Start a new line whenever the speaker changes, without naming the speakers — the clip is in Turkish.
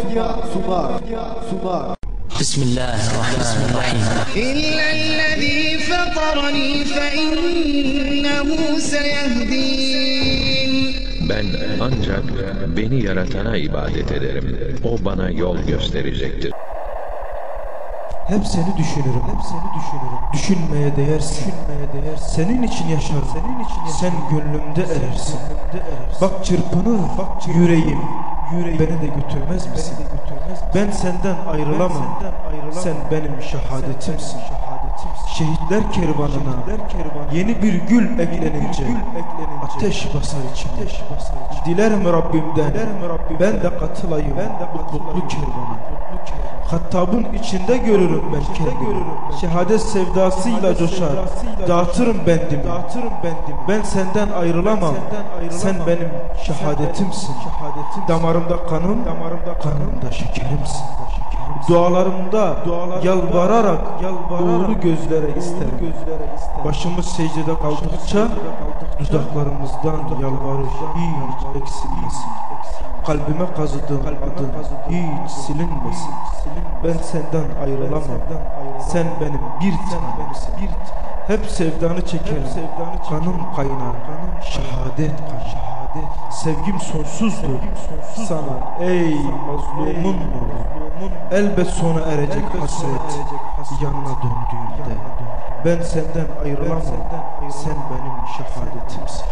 Medya sunar. Sunar.
بسم الله الرحمن الرحيم
إلا الذي فطرني فإنه سيهدين
Ben ancak beni yaratana ibadet ederim. O bana yol gösterecektir.
Hep seni düşünürüm, hep seni düşünürüm. Düşünmeye değersin, düşünmeye değer. Senin için yaşarım, senin için yaşarım. Sen gönlümde erersin. Bak çırpınır, bak yüreğim, yüreğim. Beni de götürmez misin? De götürmez Ben senden ayrılamam. Sen benim şehadetimsin. Şehitler kervanına yeni bir gül eklenince ateş basar içime. Dilerim Rabbimden ben de katılayım bu kutlu kervana. Hattabın içinde görürüm ben kendimi. Şehadet sevdasıyla coşar. Dağıtırım bendimi. Ben senden ayrılamam. Sen benim şehadetimsin. Damarımda kanım, kanımda şekerimsin. Dualarımda yalvararak uğurlu gözlere isterim. Başımız secdede kaldıkça dudaklarımızdan yalvarır hiç. Kalbime kazıdığın adın hiç silinmesin. Ben senden ayrılamam. Sen benim bir tanemsin. Hep sevdanı çekerim. Kanım kaynar. Şehadet kaynar. Sevgim sonsuzdur. Sana ey mazlumun. Elbet sona erecek hasret. Yanına döndüğümde. Ben senden ayrılamam. Sen benim şehadetimsin.